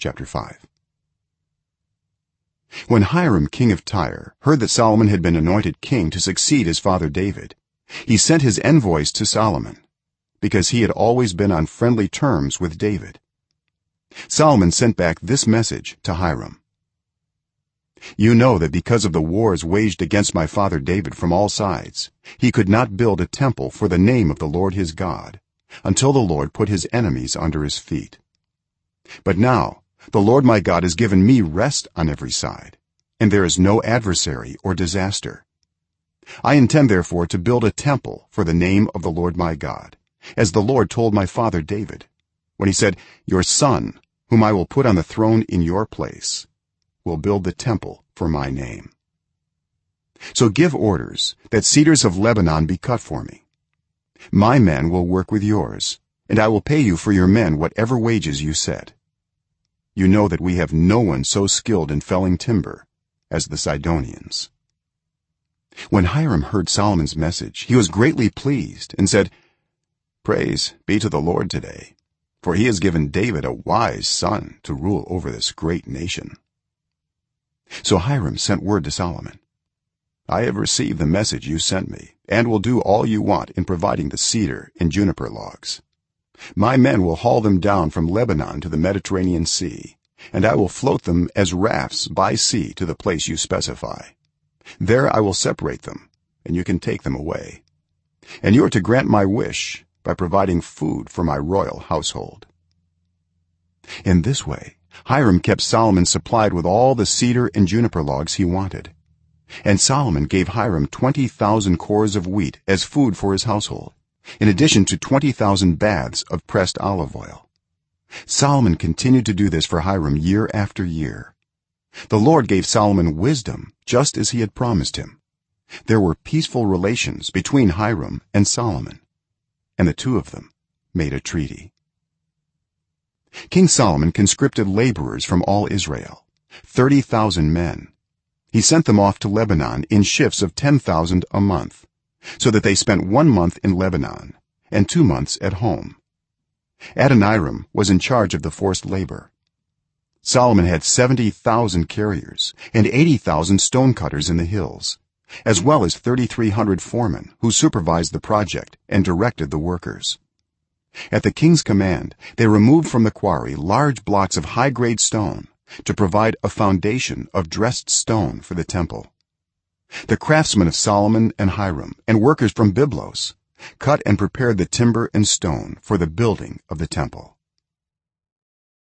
chapter 5 when hiram king of tyre heard that solomon had been anointed king to succeed his father david he sent his envoys to solomon because he had always been on friendly terms with david. Solomon sent back this message to hiram. You know that because of the wars waged against my father david from all sides he could not build a temple for the name of the lord his god until the lord put his enemies under his feet. But now the lord my god has given me rest on every side and there is no adversary or disaster. I intend therefore to build a temple for the name of the lord my god as the lord told my father david when he said your son whom i will put on the throne in your place will build the temple for my name. So give orders that cedars of lebanon be cut for me. My men will work with yours and i will pay you for your men whatever wages you set you know that we have no one so skilled in felling timber as the sidonians. When hiram heard solomon's message he was greatly pleased and said praise be to the lord today for he has given david a wise son to rule over this great nation. So hiram sent word to solomon i have received the message you sent me and will do all you want in providing the cedar and juniper logs my men will haul them down from lebanon to the mediterranean sea and i will float them as rafts by sea to the place you specify. There i will separate them and you can take them away. And you are to grant my wish by providing food for my royal household. In this way hiram kept solomon supplied with all the cedar and juniper logs he wanted. And solomon gave hiram 20000 cors of wheat as food for his household in addition to 20000 baths of pressed olive oil. Solomon continued to do this for hiram year after year. The lord gave solomon wisdom just as he had promised him. There were peaceful relations between hiram and solomon and the two of them made a treaty. King solomon conscripted laborers from all israel 30000 men. He sent them off to lebanon in shifts of 10000 a month so that they spent 1 month in lebanon and 2 months at home. Adoniram was in charge of the forced labor. Solomon had 70000 carriers and 80000 stone cutters in the hills as well as 3300 foremen who supervised the project and directed the workers. At the king's command they removed from the quarry large blocks of high grade stone to provide a foundation of dressed stone for the temple the craftsmen of solomon and hiram and workers from byblos cut and prepared the timber and stone for the building of the temple